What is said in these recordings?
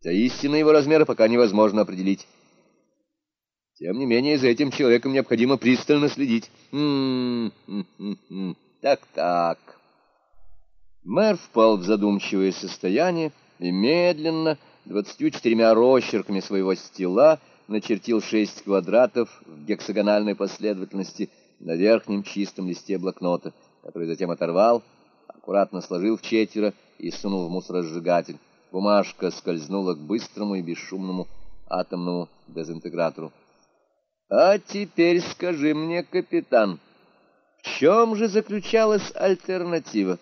За истинные его размеры пока невозможно определить. Тем не менее, за этим человеком необходимо пристально следить. Так-так. Мэр впал в задумчивое состояние и медленно, двадцатью четырьмя росчерками своего стила, начертил шесть квадратов в гексагональной последовательности на верхнем чистом листе блокнота, который затем оторвал, аккуратно сложил в четверо и сунул в мусоросжигатель. Бумажка скользнула к быстрому и бесшумному атомному дезинтегратору. «А теперь скажи мне, капитан, в чем же заключалась альтернатива?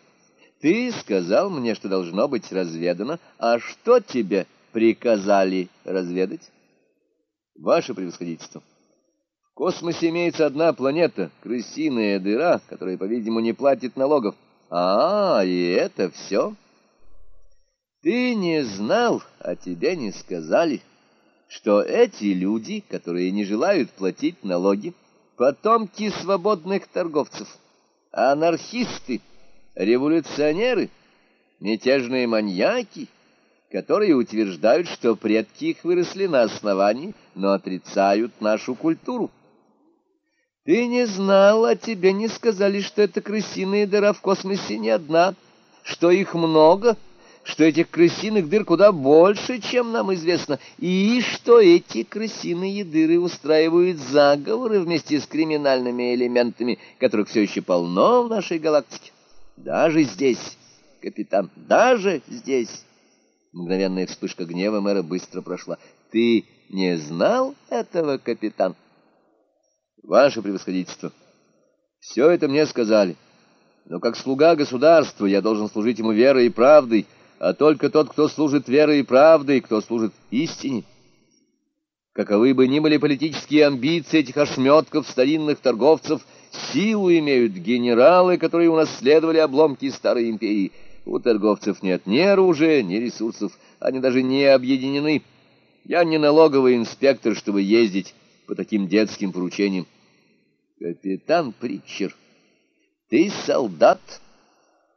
Ты сказал мне, что должно быть разведано, а что тебе приказали разведать?» «Ваше превосходительство, в космосе имеется одна планета, крысиная дыра, которая, по-видимому, не платит налогов. А, и это все?» «Ты не знал, а тебе не сказали» что эти люди, которые не желают платить налоги, потомки свободных торговцев, анархисты, революционеры, мятежные маньяки, которые утверждают, что предки их выросли на основании, но отрицают нашу культуру. Ты не знал, а тебе не сказали, что эта крысиная дыра в космосе не одна, что их много — что этих крысиных дыр куда больше, чем нам известно, и что эти крысиные дыры устраивают заговоры вместе с криминальными элементами, которых все еще полно в нашей галактике. Даже здесь, капитан, даже здесь. Мгновенная вспышка гнева мэра быстро прошла. Ты не знал этого, капитан? Ваше превосходительство, все это мне сказали. Но как слуга государства я должен служить ему верой и правдой, а только тот, кто служит верой и правдой, кто служит истине. Каковы бы ни были политические амбиции этих ошметков старинных торговцев, силу имеют генералы, которые унаследовали обломки старой империи. У торговцев нет ни оружия, ни ресурсов, они даже не объединены. Я не налоговый инспектор, чтобы ездить по таким детским поручениям. Капитан Притчер, ты солдат? —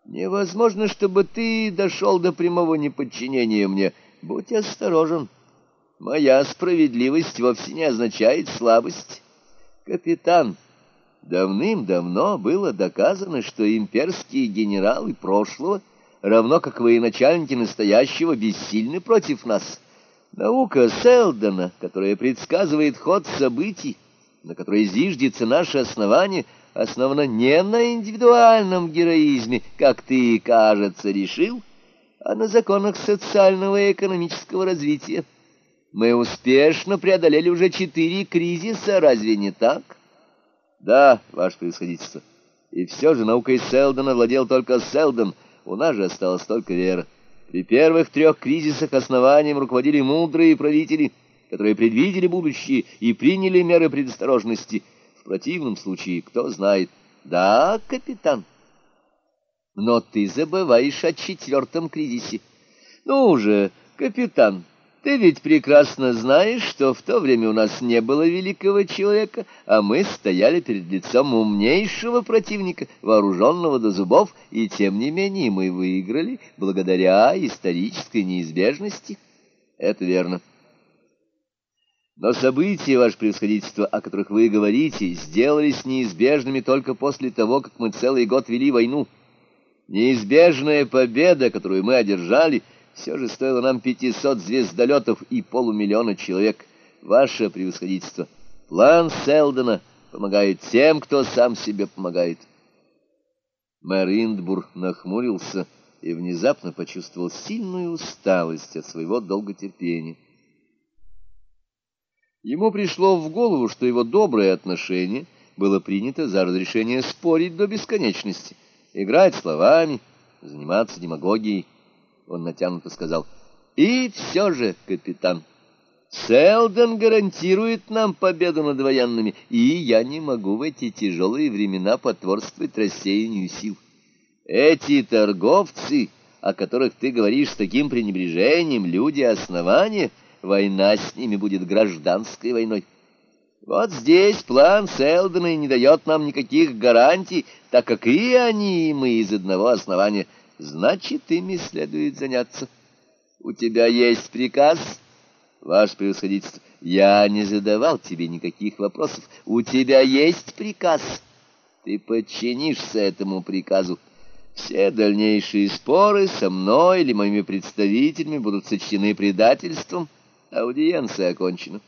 Невозможно, чтобы ты дошел до прямого неподчинения мне. Будь осторожен. Моя справедливость вовсе не означает слабость. Капитан, давным-давно было доказано, что имперские генералы прошлого, равно как военачальники настоящего, бессильны против нас. Наука Селдона, которая предсказывает ход событий, на которой зиждется наше основание — основана не на индивидуальном героизме, как ты, кажется, решил, а на законах социального и экономического развития. Мы успешно преодолели уже четыре кризиса, разве не так? Да, ваше превосходительство. И все же наукой Селдона владел только Селдон, у нас же осталась только вера. При первых трех кризисах основанием руководили мудрые правители, которые предвидели будущее и приняли меры предосторожности – в противном случае, кто знает. Да, капитан. Но ты забываешь о четвертом кризисе. Ну же, капитан, ты ведь прекрасно знаешь, что в то время у нас не было великого человека, а мы стояли перед лицом умнейшего противника, вооруженного до зубов, и тем не менее мы выиграли благодаря исторической неизбежности. Это верно. Но события, ваше превосходительство, о которых вы говорите, сделались неизбежными только после того, как мы целый год вели войну. Неизбежная победа, которую мы одержали, все же стоила нам пятисот звездолетов и полумиллиона человек. Ваше превосходительство, план Селдона помогает тем, кто сам себе помогает. Мэр Индбур нахмурился и внезапно почувствовал сильную усталость от своего долготерпения. Ему пришло в голову, что его доброе отношение было принято за разрешение спорить до бесконечности, играть словами, заниматься демагогией. Он натянуто сказал, «И все же, капитан, Селдон гарантирует нам победу над военными, и я не могу в эти тяжелые времена потворствовать рассеянию сил. Эти торговцы, о которых ты говоришь с таким пренебрежением, люди основания — война с ними будет гражданской войной. Вот здесь план Селдона не дает нам никаких гарантий, так как и они, и мы из одного основания. Значит, ими следует заняться. У тебя есть приказ? Ваше превосходительство, я не задавал тебе никаких вопросов. У тебя есть приказ? Ты подчинишься этому приказу. Все дальнейшие споры со мной или моими представителями будут сочтены предательством. Аудиенция окончена.